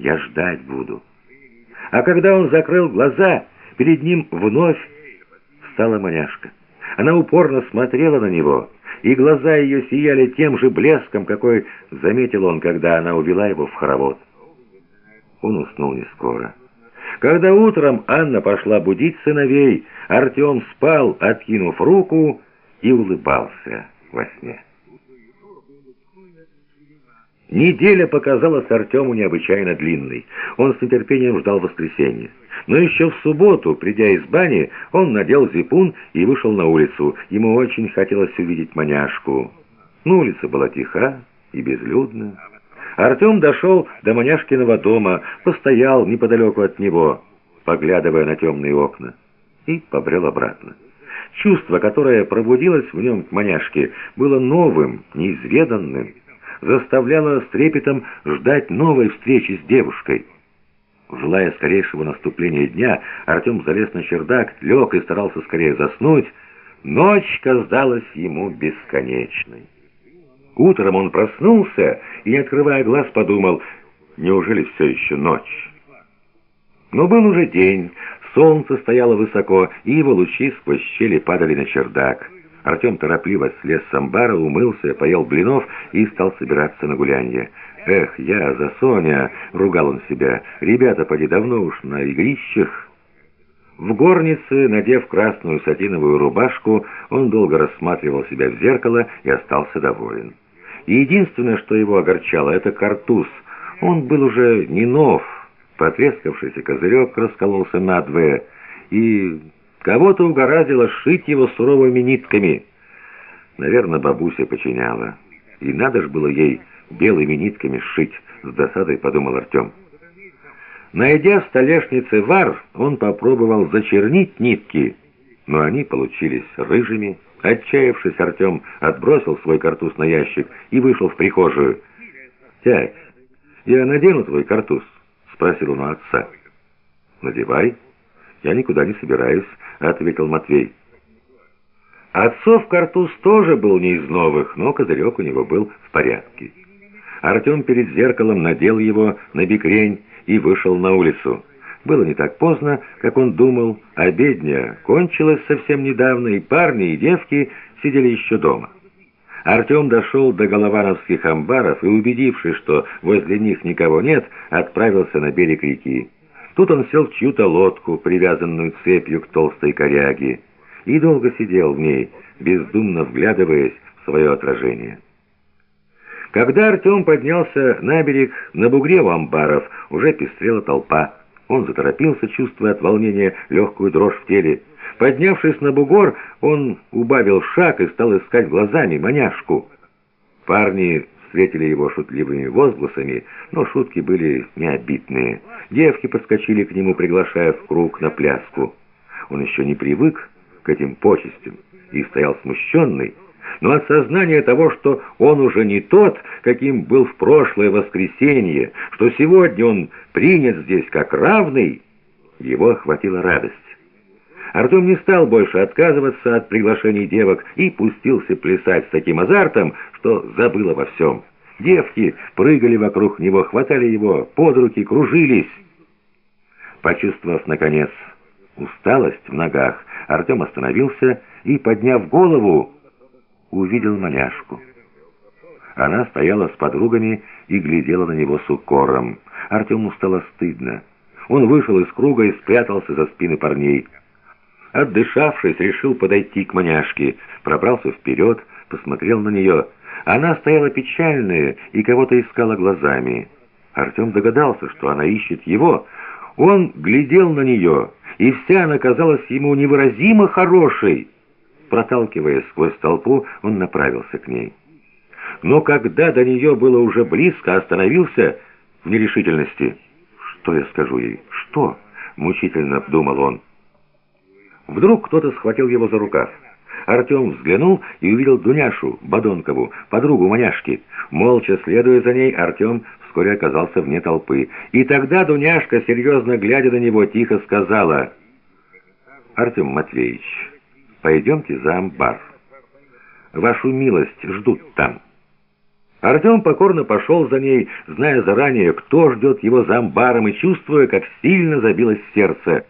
Я ждать буду». А когда он закрыл глаза, перед ним вновь встала маняшка. Она упорно смотрела на него, и глаза ее сияли тем же блеском, какой заметил он, когда она увела его в хоровод. Он уснул не скоро. Когда утром Анна пошла будить сыновей, Артем спал, откинув руку, и улыбался во сне. Неделя показалась Артему необычайно длинной. Он с нетерпением ждал воскресенья. Но еще в субботу, придя из бани, он надел зипун и вышел на улицу. Ему очень хотелось увидеть маняшку. Но улица была тиха и безлюдна. Артем дошел до маняшкиного дома, постоял неподалеку от него, поглядывая на темные окна, и побрел обратно. Чувство, которое пробудилось в нем к маняшке, было новым, неизведанным, заставляло с трепетом ждать новой встречи с девушкой. Желая скорейшего наступления дня, Артем залез на чердак, лег и старался скорее заснуть. Ночь казалась ему бесконечной. Утром он проснулся и, открывая глаз, подумал, неужели все еще ночь? Но был уже день, солнце стояло высоко, и его лучи сквозь щели падали на чердак. Артем торопливо слез с амбара, умылся, поел блинов и стал собираться на гулянье. «Эх, я за Соня!» — ругал он себя. «Ребята, поди давно уж на игрищах». В горнице, надев красную сатиновую рубашку, он долго рассматривал себя в зеркало и остался доволен. И единственное, что его огорчало, это картуз. Он был уже не нов. Потрескавшийся козырек раскололся надвое, и кого-то угораздило сшить его суровыми нитками. Наверное, бабуся починяла. И надо ж было ей белыми нитками сшить, с досадой подумал Артем. Найдя в столешнице вар, он попробовал зачернить нитки, но они получились рыжими. Отчаявшись, Артем отбросил свой картуз на ящик и вышел в прихожую. «Тять, я надену твой картуз?» — спросил он у отца. «Надевай. Я никуда не собираюсь», — ответил Матвей. Отцов картуз тоже был не из новых, но козырек у него был в порядке. Артем перед зеркалом надел его на бикрень и вышел на улицу. Было не так поздно, как он думал, обедня кончилась совсем недавно, и парни и девки сидели еще дома. Артем дошел до головановских амбаров и, убедившись, что возле них никого нет, отправился на берег реки. Тут он сел в чью-то лодку, привязанную цепью к толстой коряге, и долго сидел в ней, бездумно вглядываясь в свое отражение. Когда Артем поднялся на берег, на бугре у амбаров уже пестрела толпа. Он заторопился, чувствуя от волнения легкую дрожь в теле. Поднявшись на бугор, он убавил шаг и стал искать глазами маняшку. Парни встретили его шутливыми возгласами, но шутки были необидные. Девки подскочили к нему, приглашая в круг на пляску. Он еще не привык к этим почестям и стоял смущенный, но от сознания того, что он уже не тот, каким был в прошлое воскресенье, что сегодня он принят здесь как равный, его охватила радость. Артем не стал больше отказываться от приглашений девок и пустился плясать с таким азартом, что забыл обо всем. Девки прыгали вокруг него, хватали его под руки, кружились. Почувствовав, наконец, усталость в ногах, Артем остановился и, подняв голову, увидел маняшку. Она стояла с подругами и глядела на него с укором. Артему стало стыдно. Он вышел из круга и спрятался за спины парней. Отдышавшись, решил подойти к маняшке, пробрался вперед, посмотрел на нее. Она стояла печальная и кого-то искала глазами. Артем догадался, что она ищет его. Он глядел на нее, и вся она казалась ему невыразимо хорошей. Проталкиваясь сквозь толпу, он направился к ней. Но когда до нее было уже близко, остановился в нерешительности. «Что я скажу ей? Что?» — мучительно думал он. Вдруг кто-то схватил его за рукав. Артем взглянул и увидел Дуняшу Бадонкову, подругу маняшки. Молча следуя за ней, Артем вскоре оказался вне толпы. И тогда Дуняшка, серьезно глядя на него, тихо сказала, «Артем Матвеевич, пойдемте за амбар. Вашу милость ждут там». Артем покорно пошел за ней, зная заранее, кто ждет его за амбаром, и чувствуя, как сильно забилось сердце –